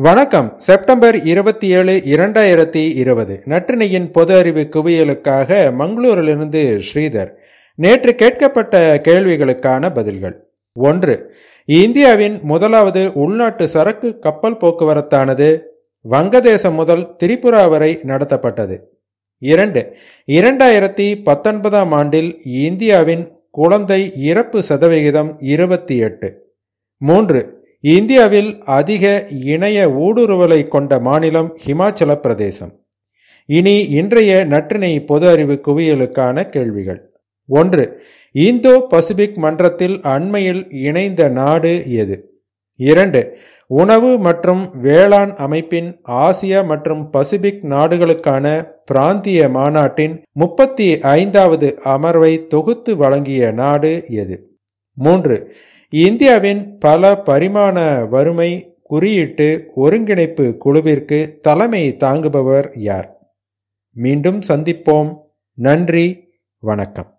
வணக்கம். செப்டம்பர் இருபத்தி ஏழு இரண்டாயிரத்தி இருபது. நற்றினையின் பொது அறிவு குவியலுக்காக மங்களூரிலிருந்து ஸ்ரீதர். நேற்று கேட்கப்பட்ட கேள்விகளுக்கான பதில்கள். ஒன்று இந்தியாவின் முதலாவது உள்நாட்டு சரக்கு கப்பல் போக்குவரத்தானது வங்கதேசம் முதல் திரிபுரா வரை நடத்தப்பட்டது. இரண்டு இரண்டாயிரத்தி பத்தொன்பதாம் ஆண்டில் இந்தியாவின் குழந்தை இறப்பு சதவிகிதம் இருபத்தி எட்டு. மூன்று இந்தியாவில் அதிக இணைய ஊடுருவலை கொண்ட மாநிலம் ஹிமாச்சல பிரதேசம். இனி இன்றைய நற்றினை பொது அறிவு குவியலுக்கான கேள்விகள். ஒன்று இந்தோ பசிபிக் மன்றத்தில் அண்மையில் இணைந்த நாடு எது? இரண்டு உணவு மற்றும் வேளாண் அமைப்பின் ஆசியா மற்றும் பசிபிக் நாடுகளுக்கான பிராந்திய மாநாட்டின் முப்பத்தி ஐந்தாவது அமர்வை தொகுத்து வழங்கிய நாடு எது? மூன்று இந்தியாவின் பல பரிமாண வறுமை குறியீட்டு ஒருங்கிணைப்பு குழுவிற்கு தலைமை தாங்குபவர் யார்? மீண்டும் சந்திப்போம். நன்றி. வணக்கம்.